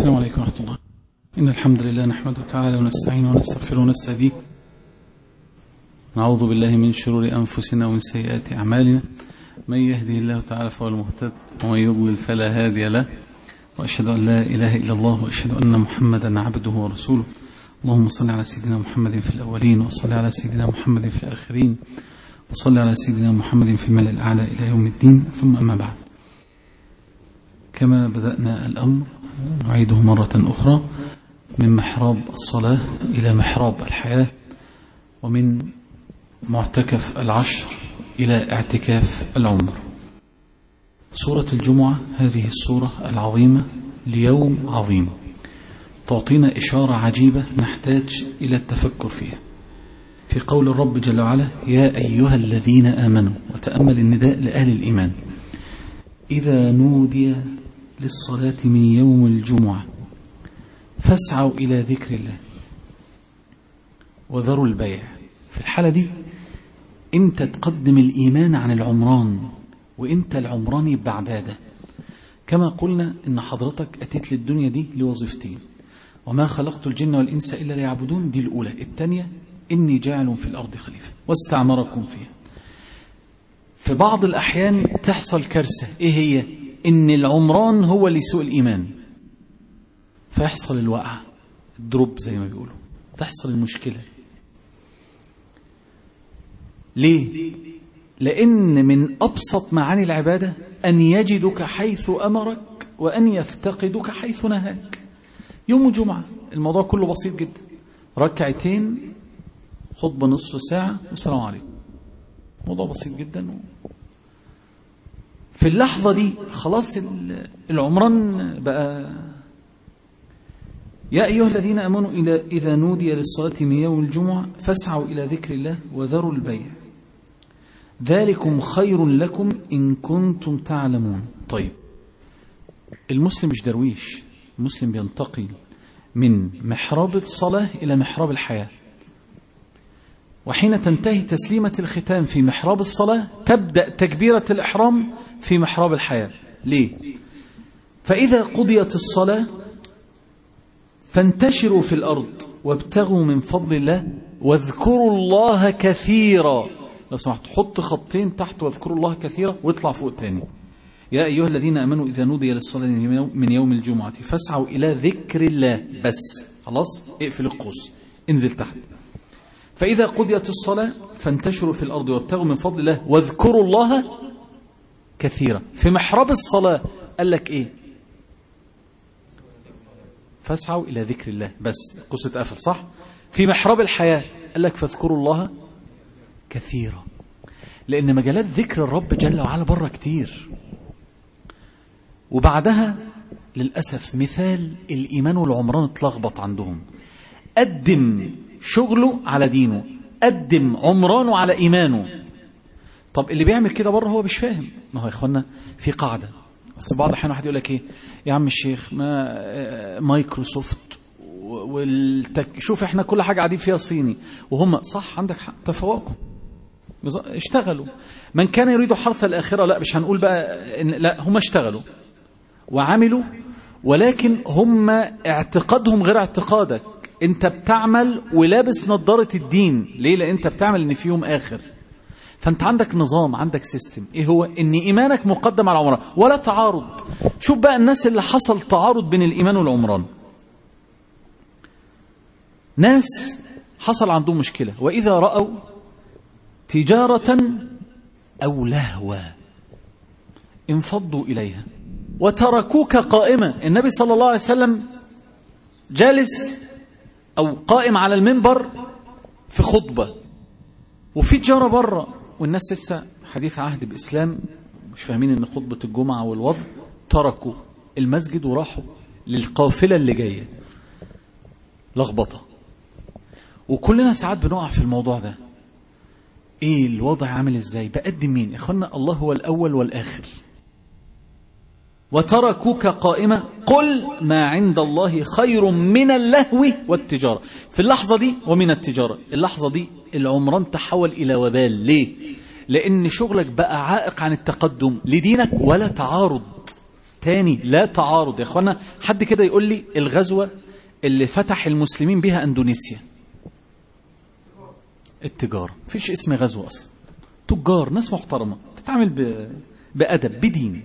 السلام عليكم ورحمة الله. إن الحمد لله نحمده تعالى ونستعينه ونستغفره ونستهديه. نعوذ بالله من شرور أنفسنا ومن سيئات أعمالنا. من يهده الله تعالى فهو المهتد ومن يضلل فلا هادي له. وأشهد أن لا إله إلا الله وأشهد أن محمدا عبده ورسوله. اللهم صل على سيدنا محمد في الأولين وصل على سيدنا محمد في الآخرين وصل على سيدنا محمد في الملأ الأعلى إلى يوم الدين. ثم أما بعد. كما بدأنا الأمر نعيده مرة أخرى. من محراب الصلاة إلى محراب الحياة ومن معتكف العشر إلى اعتكاف العمر. سورة الجمعة هذه السورة العظيمة ليوم عظيم. تعطينا إشارة عجيبة نحتاج إلى التفكر فيها. في قول الرب جل وعلا يا أيها الذين آمنوا وتأمل النداء لأهل الإيمان إذا نودي للصلاة من يوم الجمعة. فاسعوا إلى ذكر الله. وذروا البيع. في الحالة دي انت تقدم الإيمان عن العمران وانت العمران يبقى عبادة كما قلنا إن حضرتك أتيت للدنيا دي لوظيفتين. وما خلقت الجن والإنس إلا ليعبدون دي الأولى. الثانية إني جاعل في الأرض خليفة واستعمركم فيها. في بعض الأحيان تحصل كارثة. إيه هي؟ إن العمران هو اللي سوء الإيمان. فيحصل الوقع الدروب زي ما بيقولوا. تحصل المشكلة. ليه؟ لأن من أبسط معاني العبادة أن يجدك حيث أمرك وأن يفتقدك حيث نهاك. يوم جمعة الموضوع كله بسيط جدا. ركعتين خطبة نصف ساعة والسلام عليكم. موضوع بسيط جدا. في اللحظة دي خلاص العمران بقى. يا أيها الذين أمنوا إذا نودي للصلاة من يوم الجمعة فاسعوا إلى ذكر الله وذروا البيع. ذلكم خير لكم إن كنتم تعلمون. طيب. المسلم مش درويش؟ المسلم بينتقل من محراب الصلاة إلى محراب الحياة. وحين تنتهي تسليمة الختام في محراب الصلاة تبدأ تكبيرة الإحرام في محراب الحياة. ليه؟ فإذا قضيت الصلاة فانتشروا في الأرض وابتغوا من فضل الله واذكروا الله كثيرا. لو سمحت حط خطين تحت واذكروا الله كثيرا واطلع فوق تاني يا أيها الذين أمنوا إذا نودي للصلاة من يوم الجمعة فاسعوا إلى ذكر الله. بس. خلاص؟ اقفل القوس. انزل تحت. فإذا قضيت الصلاة فانتشروا في الأرض وابتغوا من فضل الله واذكروا الله كثيرا في محراب الصلاة قال لك إيه؟ فاسعوا إلى ذكر الله. بس قوس اتقفل صح؟ في محراب الحياة قال لك فاذكروا الله كثيرا. لأن مجالات ذكر الرب جل وعلا بره كتير. وبعدها للأسف مثال الإيمان والعمران اتلخبط عندهم. قدم شغله على دينه قدم عمرانه على إيمانه. طب اللي بيعمل كده بره هو مش فاهم. ما هو يا إخوانا في قاعدة. بس بعض الأحيان واحد يقول لك إيه؟ يا عم الشيخ ما مايكروسوفت والتك... شوف إحنا كل حاجة قاعدين فيها صيني. وهم صح عندك حق. تفوقوا. اشتغلوا. من كان يريد حرث الآخرة لا مش هنقول بقى إن لا هم اشتغلوا وعملوا ولكن هم اعتقادهم غير اعتقادك. أنت بتعمل ولابس نظارة الدين. ليه؟ لأن أنت بتعمل إن في يوم آخر. فانت عندك نظام عندك سيستم إيه هو؟ إن إيمانك مقدم على العمران. ولا تعارض. شوف بقى الناس اللي حصل تعارض بين الإيمان والعمران. ناس حصل عندهم مشكلة. وإذا رأوا تجارة أو لهوا انفضوا إليها. وتركوك قائمة. النبي صلى الله عليه وسلم جالس أو قائم على المنبر في خطبة. وفي تجارة بره والناس لسه حديث عهد بإسلام مش فاهمين إن خطبة الجمعة والوضع تركوا المسجد وراحوا للقافلة اللي جاية. لخبطة. وكلنا ساعات بنقع في الموضوع ده. إيه الوضع عامل إزاي؟ بقدم مين؟ إخوانا الله هو الأول والآخر. وتركوك قائمة قل ما عند الله خير من اللهو والتجارة. في اللحظة دي ومن التجارة. اللحظة دي العمران تحول إلى وبال. ليه؟ لأن شغلك بقى عائق عن التقدم لدينك ولا تعارض. تاني لا تعارض. يا إخوانا حد كده يقول لي الغزوة اللي فتح المسلمين بها إندونيسيا. التجارة. مفيش اسم غزوة أصلا. تجار ناس محترمة تتعامل. بأدب بدين.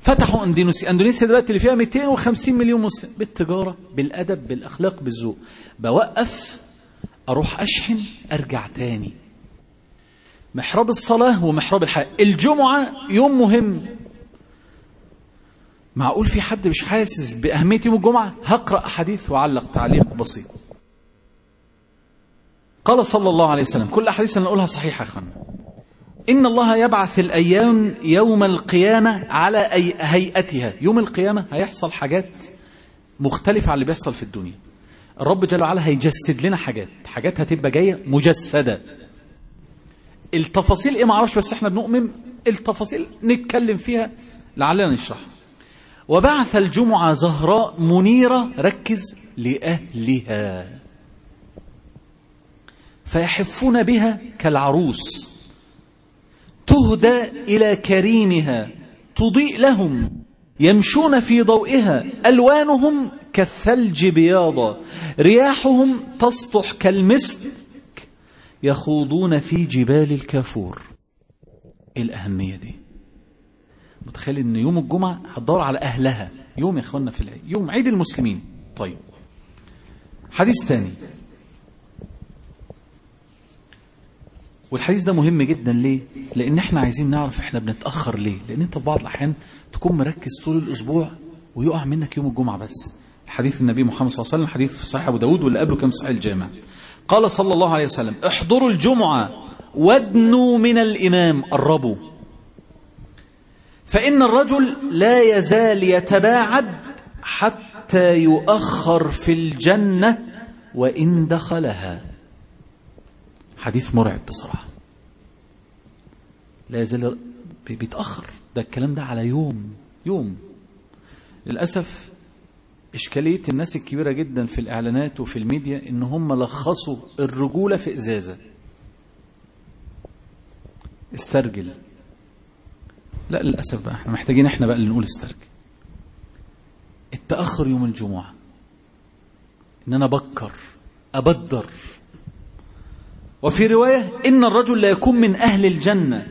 فتحوا إندونيسيا. إندونيسيا دلوقتي اللي فيها 250 مليون مسلم. بالتجارة بالأدب بالأخلاق بالذوق. بوقف أروح أشحن أرجع تاني. محراب الصلاة ومحراب الحياة. الجمعة يوم مهم. معقول في حد مش حاسس بأهمية يوم الجمعة؟ هقرأ حديث وعلق تعليق بسيط. قال صلى الله عليه وسلم كل أحاديث أنا أقولها صحيحة أخوانا إن الله يبعث الأيام يوم القيامة على هيئتها. يوم القيامة هيحصل حاجات مختلفة عن اللي بيحصل في الدنيا. الرب جل وعلا هيجسد لنا حاجات. حاجات هتبقى جاية مجسدة. التفاصيل إيه؟ معرفش بس إحنا بنؤمن التفاصيل نتكلم فيها لعلنا نشرح. وبعث الجمعة زهراء منيرة ركز لأهلها. فيحفون بها كالعروس. تهدى إلى كريمها تضيء لهم. يمشون في ضوئها ألوانهم كالثلج بياضا. رياحهم تسطح كالمسك يخوضون في جبال الكافور. إيه الأهمية دي؟ متخيل إن يوم الجمعة هتدور على أهلها. يوم يا إخوانا في العيد. يوم عيد المسلمين. طيب. حديث ثاني والحديث ده مهم جدا ليه؟ لأن إحنا عايزين نعرف إحنا بنتأخر ليه. لأن أنت في بعض الأحيان تكون مركز طول الأسبوع ويقع منك يوم الجمعة بس. حديث النبي محمد صلى الله عليه وسلم حديث في صحيح أبو داود واللي قبله كان صحيح الجامع. قال صلى الله عليه وسلم احضروا الجمعة وادنوا من الإمام قربوا فإن الرجل لا يزال يتباعد حتى يؤخر في الجنة وإن دخلها. حديث مرعب بصراحة. لا يزال بيتأخر. ده الكلام ده على يوم يوم. للأسف إشكالية الناس الكبيرة جدا في الإعلانات وفي الميديا إن هم لخصوا الرجولة في إزازة. استرجل. لا للأسف بقى إحنا محتاجين إحنا بقى اللي نقول استرجل. التأخر يوم الجمعة. إن أنا بكر أبدر. وفي رواية إن الرجل لا يكون من أهل الجنة.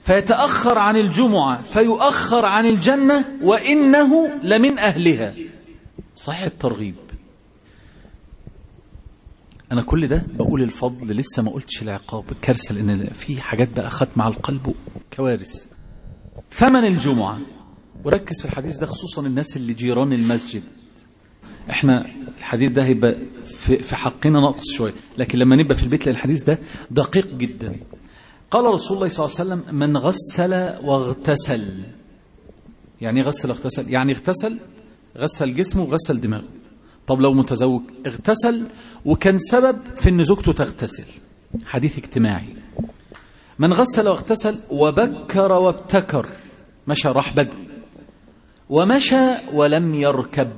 فيتأخر عن الجمعة فيؤخر عن الجنة وإنه لمن أهلها. صحيح الترغيب. أنا كل ده بقول الفضل لسه ما قلتش العقاب الكارثة لأن في حاجات بقى أخذت مع القلب كوارث. ثمن الجمعة. وركز في الحديث ده خصوصا الناس اللي جيران المسجد. إحنا الحديث ده هيبقى في, حقنا نقص شوية لكن لما نبقى في البيت الحديث ده دقيق جدا. قال رسول الله صلى الله عليه وسلم من غسل واغتسل. يعني غسل واغتسل؟ يعني اغتسل غسل جسمه وغسل دماغه. طب لو متزوج اغتسل وكان سبب في إن زوجته تغتسل. حديث اجتماعي. من غسل واغتسل وبكر وابتكر مشى راح بدر. ومشى ولم يركب.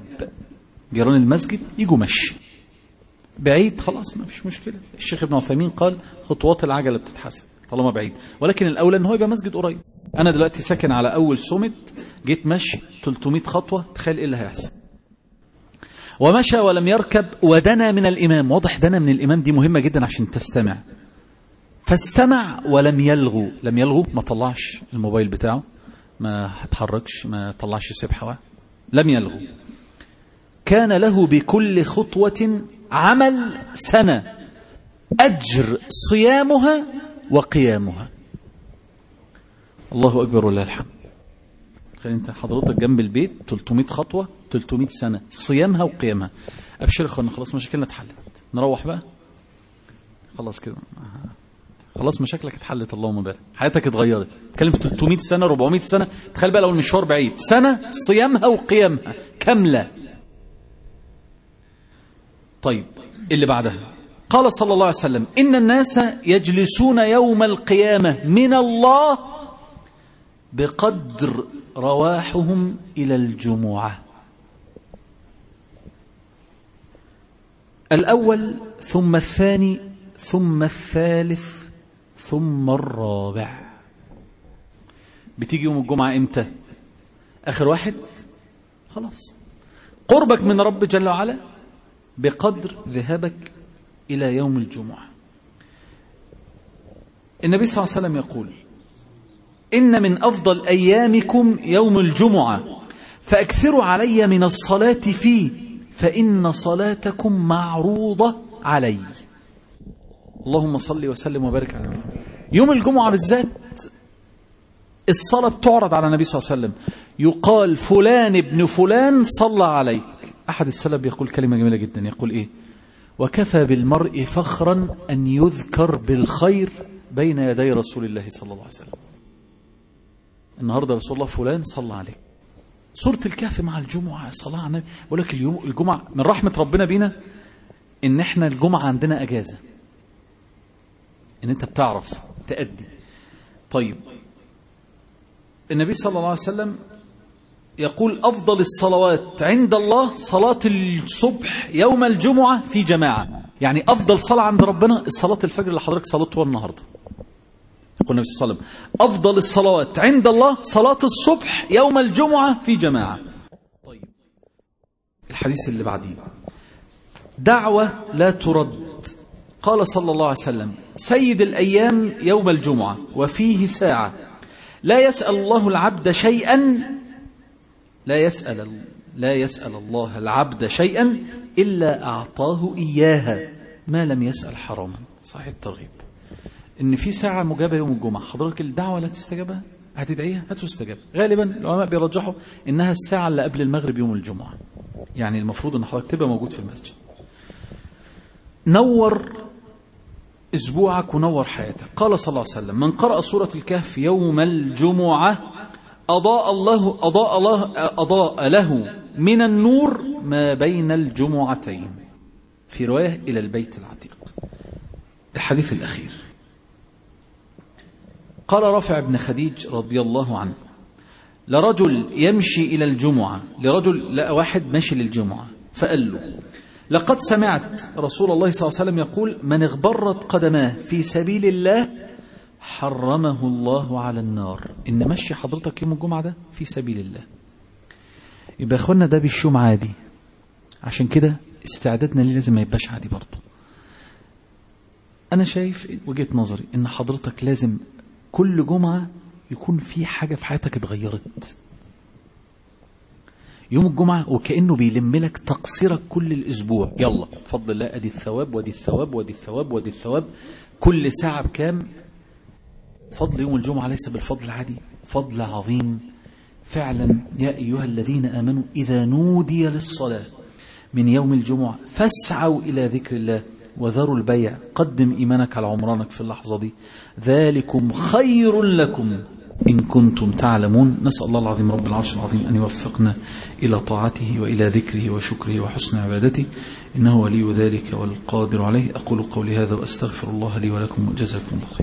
جيران المسجد يجوا مشي. بعيد خلاص ما فيش مشكلة. الشيخ ابن عثيمين قال خطوات العجلة بتتحسب طالما بعيد. ولكن الأولى إن هو يبقى مسجد قريب. أنا دلوقتي ساكن على أول سمت جيت مشي 300 خطوة تخيل إيه اللي هيحصل. ومشى ولم يركب ودنا من الإمام. واضح دنا من الإمام دي مهمة جدا عشان تستمع. فاستمع ولم يلغو. لم يلغو ما طلعش الموبايل بتاعه ما هتحركش ما طلعش سبحة. لم يلغو. كان له بكل خطوة عمل سنة. أجر صيامها وقيامها. الله أكبر ولله الحمد. خلي انت حضرتك جنب البيت 300 خطوة 300 سنة صيامها وقيامها. أبشر اخوانا خلاص مشاكلنا اتحلت. نروح بقى؟ خلاص كده. خلاص مشاكلك اتحلت اللهم بارك. حياتك اتغيرت. تتكلم في 300 سنة 400 سنة. تخيل بقى لو المشوار بعيد. سنة صيامها وقيامها. كاملة. طيب اللي بعدها. قال صلى الله عليه وسلم إن الناس يجلسون يوم القيامة. من الله بقدر رواحهم إلى الجمعة. الأول ثم الثاني ثم الثالث ثم الرابع. بتيجي يوم الجمعة إمتى؟ آخر واحد؟ خلاص. قربك من رب جل وعلا؟ بقدر ذهابك إلى يوم الجمعة. النبي صلى الله عليه وسلم يقول إن من أفضل أيامكم يوم الجمعة. فأكثروا علي من الصلاة فيه فإن صلاتكم معروضة علي. اللهم صل وسلم وبارك على محمد. يوم الجمعة بالذات الصلاة بتعرض على النبي صلى الله عليه وسلم. يقال فلان ابن فلان صلى عليك. أحد السلف يقول كلمة جميلة جدا. يقول إيه؟ وكفى بالمرء فخرا أن يذكر بالخير بين يدي رسول الله صلى الله عليه وسلم. النهاردة رسول الله فلان صلى عليك سورة الكهف مع الجمعة صلاة على النبي. لك اليوم الجمعة من رحمة ربنا بينا إن إحنا الجمعة عندنا أجازة. إن أنت بتعرف تأدي. طيب. النبي صلى الله عليه وسلم يقول أفضل الصلوات عند الله صلاة الصبح يوم الجمعة في جماعة. يعني أفضل صلاة عند ربنا الصلاة الفجر اللي حضرتك صليتها النهاردة. يقول النبي صلى الله عليه وسلم أفضل الصلوات عند الله صلاة الصبح يوم الجمعة في جماعة. طيب الحديث اللي بعديه. دعوة لا ترد. قال صلى الله عليه وسلم سيد الأيام يوم الجمعة وفيه ساعة. لا يسأل الله العبد شيئا لا يسأل لا يسأل الله العبد شيئا إلا أعطاه إياها. ما لم يسأل حراما. صحيح الترغيب. إن في ساعة مجابة يوم الجمعة. حضرتك الدعوة لا تستجابها؟ هتدعيها؟ هتستجاب غالبا العلماء بيرجحوا إنها الساعة اللي قبل المغرب يوم الجمعة. يعني المفروض إن حضرتك تبقى موجود في المسجد. نور أسبوعك ونور حياتك. قال صلى الله عليه وسلم من قرأ سورة الكهف يوم الجمعة أضاء الله أضاء الله أضاء له من النور ما بين الجمعتين. في رواية إلى البيت العتيق. الحديث الأخير. قال رافع بن خديج رضي الله عنه لرجل يمشي إلى الجمعة لرجل لا واحد ماشي للجمعة فقال له لقد سمعت رسول الله صلى الله عليه وسلم يقول من اغبرت قدماه في سبيل الله حرمه الله على النار. إن مشي حضرتك يوم الجمعة ده في سبيل الله. يبقى إخوانا ده بالشوم عادي عشان كده استعدادنا ليه لازم ما يبقاش عادي برضه. أنا شايف وجهة نظري إن حضرتك لازم كل جمعة يكون في حاجة في حياتك اتغيرت. يوم الجمعة وكأنه بيلم لك تقصيرك كل الأسبوع. يلا فضل الله أدي الثواب ودي الثواب ودي الثواب ودي الثواب. كل ساعة بكام؟ فضل يوم الجمعة ليس بالفضل العادي فضل عظيم. فعلا يا أيها الذين آمنوا إذا نودي للصلاة من يوم الجمعة فاسعوا إلى ذكر الله. وذروا البيع. قدم إيمانك على عمرانك في اللحظة دي. ذلكم خير لكم إن كنتم تعلمون. نسأل الله العظيم رب العرش العظيم أن يوفقنا إلى طاعته وإلى ذكره وشكره وحسن عبادته. إنه ولي ذلك والقادر عليه. أقول قولي هذا وأستغفر الله لي ولكم. وجزاكم الله خير.